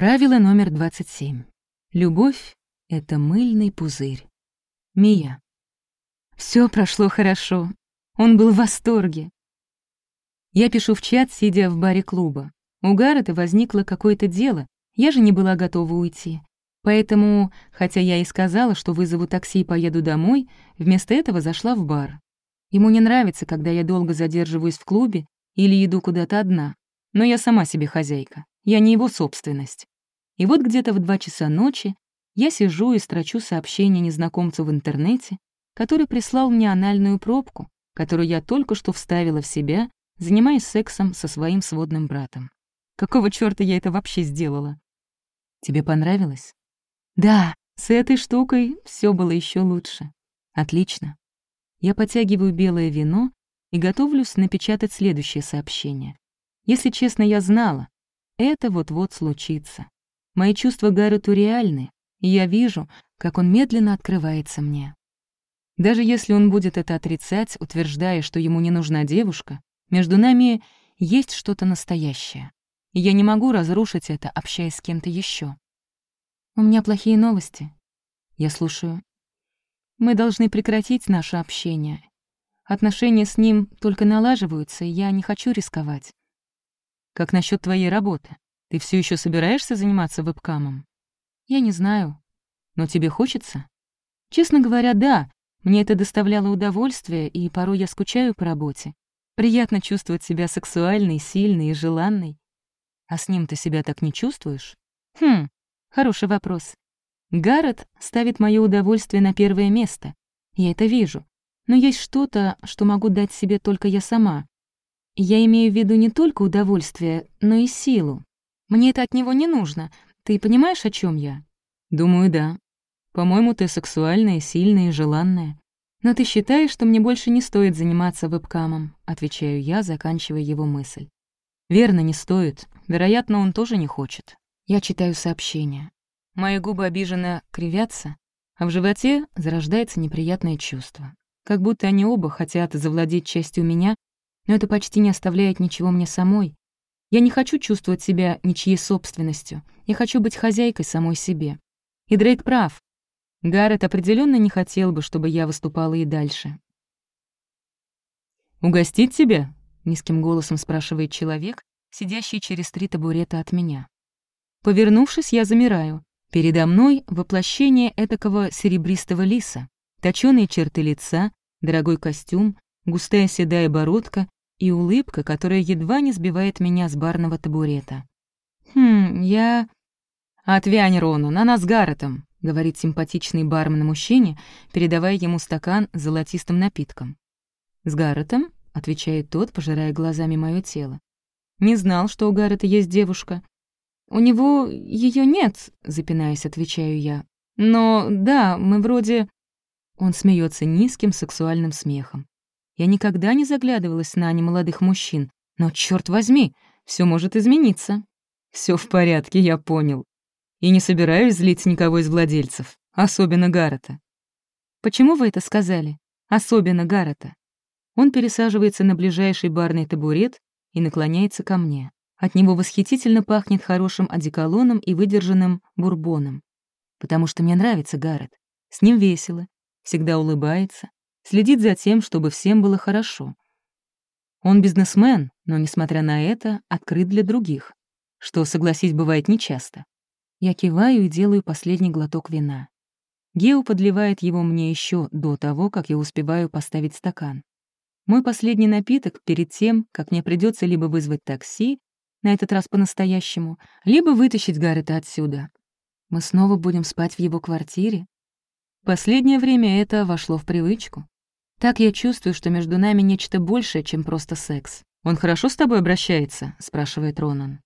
Правило номер 27. Любовь — это мыльный пузырь. Мия. Все прошло хорошо. Он был в восторге. Я пишу в чат, сидя в баре клуба. У Гаррета возникло какое-то дело, я же не была готова уйти. Поэтому, хотя я и сказала, что вызову такси и поеду домой, вместо этого зашла в бар. Ему не нравится, когда я долго задерживаюсь в клубе или иду куда-то одна. Но я сама себе хозяйка. Я не его собственность. И вот где-то в два часа ночи я сижу и строчу сообщение незнакомцу в интернете, который прислал мне анальную пробку, которую я только что вставила в себя, занимаясь сексом со своим сводным братом. Какого чёрта я это вообще сделала? Тебе понравилось? Да, с этой штукой все было еще лучше. Отлично. Я подтягиваю белое вино и готовлюсь напечатать следующее сообщение. Если честно, я знала, это вот-вот случится. Мои чувства Гаррету реальны, и я вижу, как он медленно открывается мне. Даже если он будет это отрицать, утверждая, что ему не нужна девушка, между нами есть что-то настоящее. И я не могу разрушить это, общаясь с кем-то еще. У меня плохие новости. Я слушаю. Мы должны прекратить наше общение. Отношения с ним только налаживаются, и я не хочу рисковать. Как насчет твоей работы? Ты все еще собираешься заниматься вебкамом? Я не знаю. Но тебе хочется? Честно говоря, да. Мне это доставляло удовольствие, и порой я скучаю по работе. Приятно чувствовать себя сексуальной, сильной и желанной. А с ним ты себя так не чувствуешь? Хм, хороший вопрос. Гаррет ставит мое удовольствие на первое место. Я это вижу. Но есть что-то, что могу дать себе только я сама. Я имею в виду не только удовольствие, но и силу. Мне это от него не нужно. Ты понимаешь, о чем я? Думаю, да. По-моему, ты сексуальная, сильная и желанная. Но ты считаешь, что мне больше не стоит заниматься вебкамом, отвечаю я, заканчивая его мысль. Верно, не стоит. Вероятно, он тоже не хочет. Я читаю сообщение. Мои губы обиженно кривятся, а в животе зарождается неприятное чувство. Как будто они оба хотят завладеть частью меня, но это почти не оставляет ничего мне самой, я не хочу чувствовать себя ничьей собственностью. Я хочу быть хозяйкой самой себе. И Дрейк прав. Гаррет определенно не хотел бы, чтобы я выступала и дальше. «Угостить тебя?» — низким голосом спрашивает человек, сидящий через три табурета от меня. Повернувшись, я замираю. Передо мной воплощение этакого серебристого лиса, точёные черты лица, дорогой костюм, густая седая бородка и улыбка, которая едва не сбивает меня с барного табурета. «Хм, я...» «Отвянь, Рону, на нас Гарретом», — говорит симпатичный бармен-мужчине, передавая ему стакан с золотистым напитком. «С Гарретом?» — отвечает тот, пожирая глазами мое тело. «Не знал, что у Гаррета есть девушка». «У него ее нет», — запинаясь, отвечаю я. «Но да, мы вроде...» Он смеется низким сексуальным смехом. Я никогда не заглядывалась на немолодых мужчин, но, черт возьми, все может измениться. Все в порядке, я понял. И не собираюсь злить никого из владельцев, особенно Гаррета. Почему вы это сказали? Особенно Гаррета. Он пересаживается на ближайший барный табурет и наклоняется ко мне. От него восхитительно пахнет хорошим одеколоном и выдержанным бурбоном. Потому что мне нравится Гаррет. С ним весело, всегда улыбается, следит за тем, чтобы всем было хорошо. Он бизнесмен, но, несмотря на это, открыт для других, что, согласись, бывает нечасто. Я киваю и делаю последний глоток вина. Гео подливает его мне еще до того, как я успеваю поставить стакан. Мой последний напиток перед тем, как мне придется либо вызвать такси, на этот раз по-настоящему, либо вытащить Гаррета отсюда. Мы снова будем спать в его квартире? Последнее время это вошло в привычку. Так я чувствую, что между нами нечто большее, чем просто секс. «Он хорошо с тобой обращается?» — спрашивает Ронан.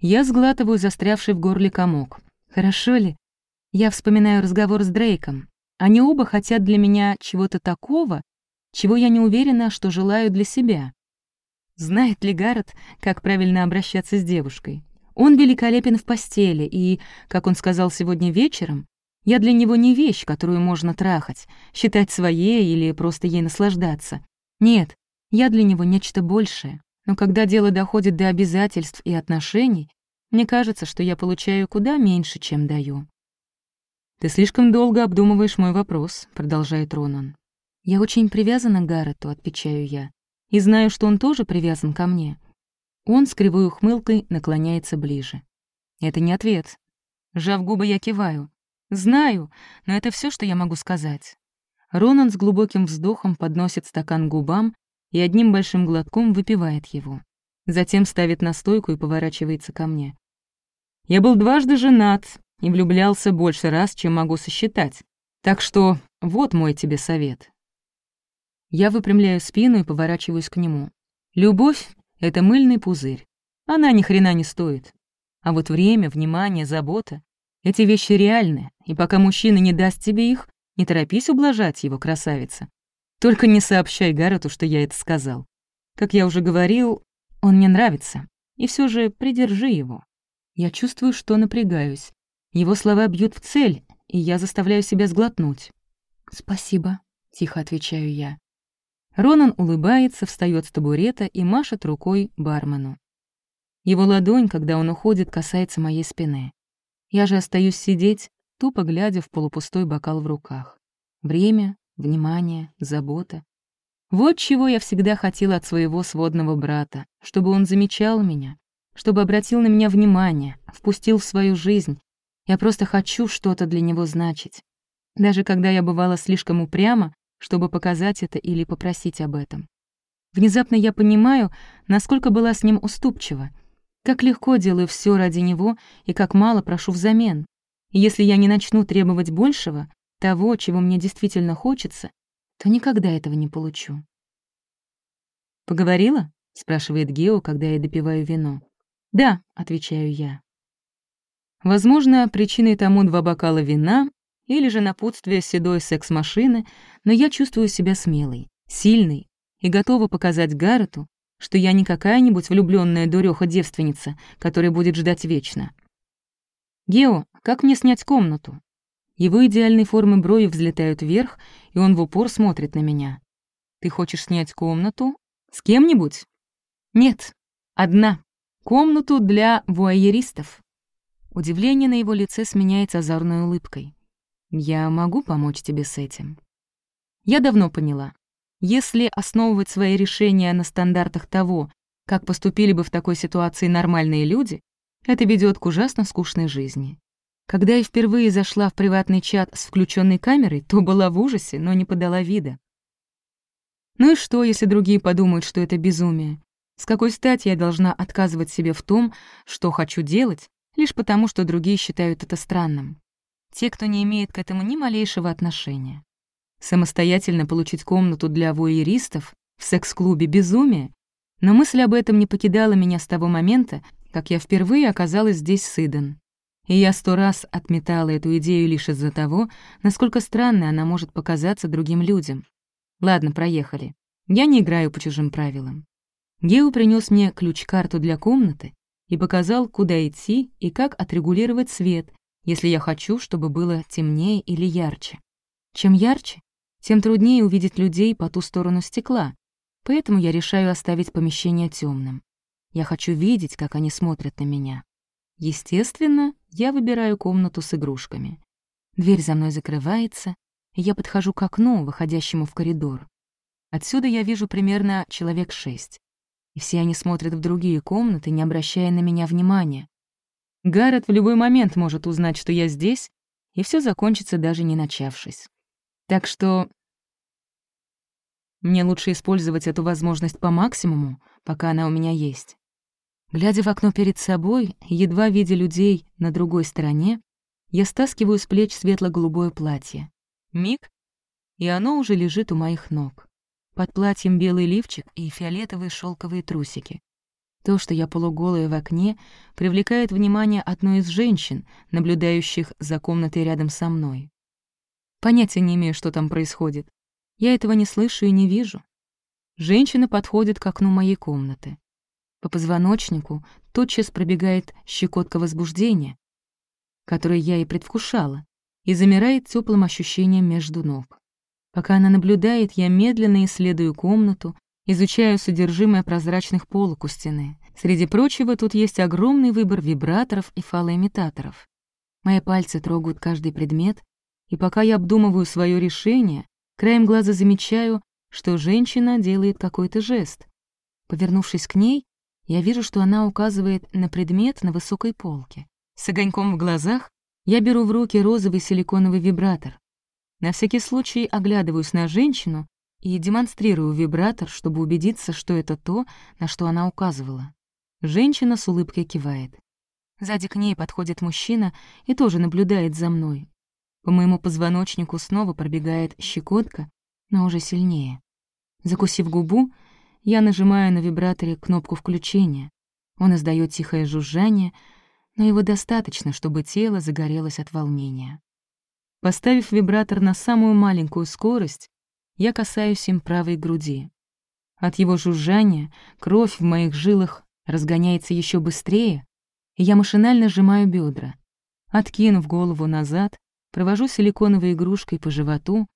Я сглатываю застрявший в горле комок. «Хорошо ли?» Я вспоминаю разговор с Дрейком. Они оба хотят для меня чего-то такого, чего я не уверена, что желаю для себя. Знает ли Гаррет, как правильно обращаться с девушкой? Он великолепен в постели, и, как он сказал сегодня вечером, я для него не вещь, которую можно трахать, считать своей или просто ей наслаждаться. Нет, я для него нечто большее. Но когда дело доходит до обязательств и отношений, Мне кажется, что я получаю куда меньше, чем даю. «Ты слишком долго обдумываешь мой вопрос», — продолжает Ронан. «Я очень привязана к Гаррету», — отвечаю я, «и знаю, что он тоже привязан ко мне». Он с кривой ухмылкой наклоняется ближе. Это не ответ. Сжав губы, я киваю. «Знаю, но это все, что я могу сказать». Ронан с глубоким вздохом подносит стакан к губам и одним большим глотком выпивает его. Затем ставит на стойку и поворачивается ко мне. «Я был дважды женат и влюблялся больше раз, чем могу сосчитать. Так что вот мой тебе совет». Я выпрямляю спину и поворачиваюсь к нему. Любовь — это мыльный пузырь. Она ни хрена не стоит. А вот время, внимание, забота — эти вещи реальны, и пока мужчина не даст тебе их, не торопись ублажать его, красавица. Только не сообщай Гаррету, что я это сказал. Как я уже говорил, он мне нравится, и все же придержи его. Я чувствую, что напрягаюсь. Его слова бьют в цель, и я заставляю себя сглотнуть. «Спасибо», — тихо отвечаю я. Ронан улыбается, встает с табурета и машет рукой бармену. Его ладонь, когда он уходит, касается моей спины. Я же остаюсь сидеть, тупо глядя в полупустой бокал в руках. Время, внимание, забота. Вот чего я всегда хотела от своего сводного брата, чтобы он замечал меня, чтобы обратил на меня внимание, впустил в свою жизнь. Я просто хочу что-то для него значить. Даже когда я бывала слишком упряма, чтобы показать это или попросить об этом. Внезапно я понимаю, насколько была с ним уступчива, как легко делаю все ради него и как мало прошу взамен. И если я не начну требовать большего, того, чего мне действительно хочется, то никогда этого не получу. «Поговорила?» — спрашивает Гео, когда я допиваю вино. «Да», — отвечаю я. Возможно, причиной тому два бокала вина или же напутствие седой секс-машины, но я чувствую себя смелой, сильной и готова показать Гаррету, что я не какая-нибудь влюбленная дуреха-девственница, которая будет ждать вечно. «Гео, как мне снять комнату?» Его идеальные формы брови взлетают вверх, и он в упор смотрит на меня. «Ты хочешь снять комнату? С кем-нибудь?» «Нет, одна. Комнату для вуайеристов». Удивление на его лице сменяется озорной улыбкой. «Я могу помочь тебе с этим?» Я давно поняла. Если основывать свои решения на стандартах того, как поступили бы в такой ситуации нормальные люди, это ведет к ужасно скучной жизни. Когда я впервые зашла в приватный чат с включенной камерой, то была в ужасе, но не подала вида. Ну и что, если другие подумают, что это безумие? С какой стати я должна отказывать себе в том, что хочу делать, лишь потому, что другие считают это странным? Те, кто не имеет к этому ни малейшего отношения. Самостоятельно получить комнату для воеристов в секс-клубе безумие, но мысль об этом не покидала меня с того момента, как я впервые оказалась здесь с Иден. И я сто раз отметала эту идею лишь из-за того, насколько странной она может показаться другим людям. Ладно, проехали. Я не играю по чужим правилам. Гео принес мне ключ-карту для комнаты и показал, куда идти и как отрегулировать свет, если я хочу, чтобы было темнее или ярче. Чем ярче, тем труднее увидеть людей по ту сторону стекла, поэтому я решаю оставить помещение темным. Я хочу видеть, как они смотрят на меня. Естественно, я выбираю комнату с игрушками. Дверь за мной закрывается, и я подхожу к окну, выходящему в коридор. Отсюда я вижу примерно человек шесть. И все они смотрят в другие комнаты, не обращая на меня внимания. Гаррет в любой момент может узнать, что я здесь, и все закончится даже не начавшись. Так что мне лучше использовать эту возможность по максимуму, пока она у меня есть. Глядя в окно перед собой, едва видя людей на другой стороне, я стаскиваю с плеч светло-голубое платье. Миг, и оно уже лежит у моих ног. Под платьем белый лифчик и фиолетовые шелковые трусики. То, что я полуголая в окне, привлекает внимание одной из женщин, наблюдающих за комнатой рядом со мной. Понятия не имею, что там происходит. Я этого не слышу и не вижу. Женщина подходит к окну моей комнаты. По позвоночнику тотчас пробегает щекотка возбуждения, которое я и предвкушала, и замирает теплым ощущением между ног. Пока она наблюдает, я медленно исследую комнату, изучаю содержимое прозрачных полок у стены, Среди прочего, тут есть огромный выбор вибраторов и фалоимитаторов. Мои пальцы трогают каждый предмет, и пока я обдумываю свое решение, краем глаза замечаю, что женщина делает какой-то жест. Повернувшись к ней, я вижу, что она указывает на предмет на высокой полке. С огоньком в глазах я беру в руки розовый силиконовый вибратор. На всякий случай оглядываюсь на женщину и демонстрирую вибратор, чтобы убедиться, что это то, на что она указывала. Женщина с улыбкой кивает. Сзади к ней подходит мужчина и тоже наблюдает за мной. По моему позвоночнику снова пробегает щекотка, но уже сильнее. Закусив губу, я нажимаю на вибраторе кнопку включения. Он издает тихое жужжание, но его достаточно, чтобы тело загорелось от волнения. Поставив вибратор на самую маленькую скорость, я касаюсь им правой груди. От его жужжания кровь в моих жилах разгоняется еще быстрее, и я машинально сжимаю бедра. Откинув голову назад, провожу силиконовой игрушкой по животу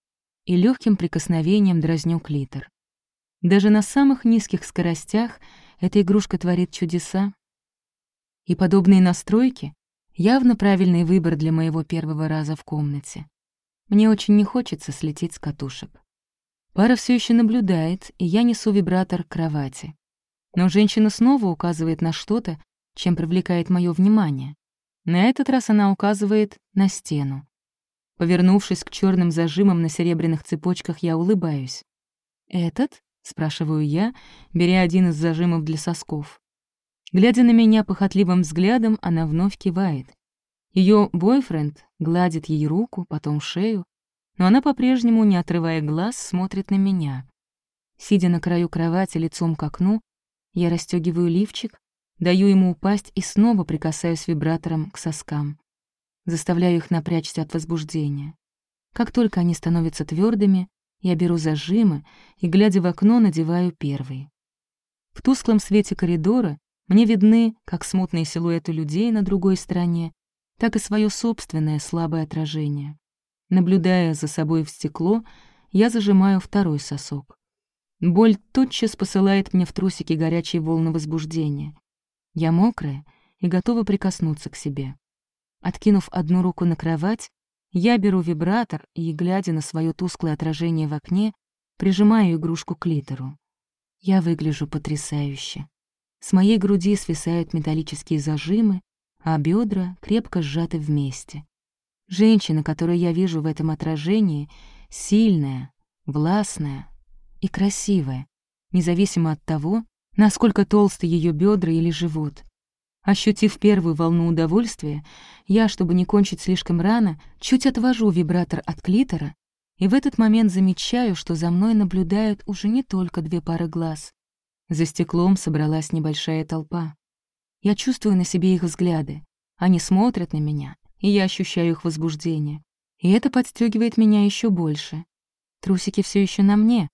и легким прикосновением дразню клитор. Даже на самых низких скоростях эта игрушка творит чудеса. И подобные настройки — явно правильный выбор для моего первого раза в комнате. Мне очень не хочется слететь с катушек. Пара все еще наблюдает, и я несу вибратор к кровати. Но женщина снова указывает на что-то, чем привлекает мое внимание. На этот раз она указывает на стену. Повернувшись к черным зажимам на серебряных цепочках, я улыбаюсь. «Этот?» — спрашиваю я, беря один из зажимов для сосков. Глядя на меня похотливым взглядом, она вновь кивает. Ее бойфренд гладит ей руку, потом шею, но она по-прежнему, не отрывая глаз, смотрит на меня. Сидя на краю кровати лицом к окну, я расстегиваю лифчик, даю ему упасть и снова прикасаюсь вибратором к соскам. Заставляю их напрячься от возбуждения. Как только они становятся твердыми, я беру зажимы и, глядя в окно, надеваю первый. В тусклом свете коридора мне видны как смутные силуэты людей на другой стороне, так и свое собственное слабое отражение. Наблюдая за собой в стекло, я зажимаю второй сосок. Боль тотчас посылает мне в трусики горячие волны возбуждения. Я мокрая и готова прикоснуться к себе. Откинув одну руку на кровать, я беру вибратор и, глядя на свое тусклое отражение в окне, прижимаю игрушку к литеру. Я выгляжу потрясающе. С моей груди свисают металлические зажимы, а бедра крепко сжаты вместе. Женщина, которую я вижу в этом отражении, сильная, властная и красивая, независимо от того, насколько толсты ее бедра или живот. Ощутив первую волну удовольствия, я, чтобы не кончить слишком рано, чуть отвожу вибратор от клитора, и в этот момент замечаю, что за мной наблюдают уже не только две пары глаз. За стеклом собралась небольшая толпа. Я чувствую на себе их взгляды. Они смотрят на меня, и я ощущаю их возбуждение. И это подстегивает меня еще больше. Трусики все еще на мне,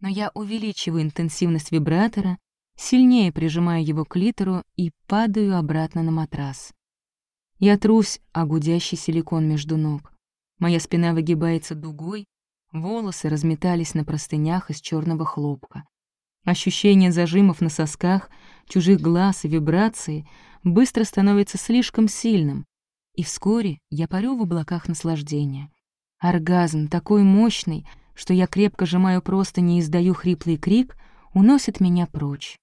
но я увеличиваю интенсивность вибратора, сильнее прижимаю его к литеру и падаю обратно на матрас. Я трусь, а гудящий силикон между ног. Моя спина выгибается дугой, волосы разметались на простынях из черного хлопка. Ощущение зажимов на сосках, чужих глаз и вибрации быстро становится слишком сильным, и вскоре я парю в облаках наслаждения. Оргазм такой мощный, что я крепко сжимаю просто не издаю хриплый крик, уносит меня прочь.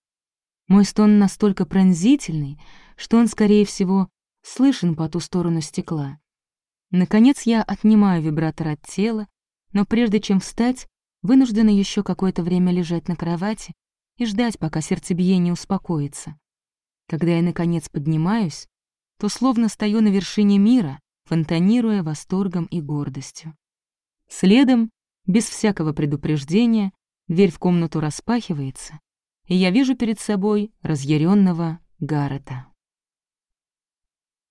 Мой стон настолько пронзительный, что он, скорее всего, слышен по ту сторону стекла. Наконец я отнимаю вибратор от тела, но прежде чем встать, вынуждена еще какое-то время лежать на кровати и ждать, пока сердцебиение успокоится. Когда я, наконец, поднимаюсь, то словно стою на вершине мира, фонтанируя восторгом и гордостью. Следом, без всякого предупреждения, дверь в комнату распахивается, и я вижу перед собой разъяренного Гаррета.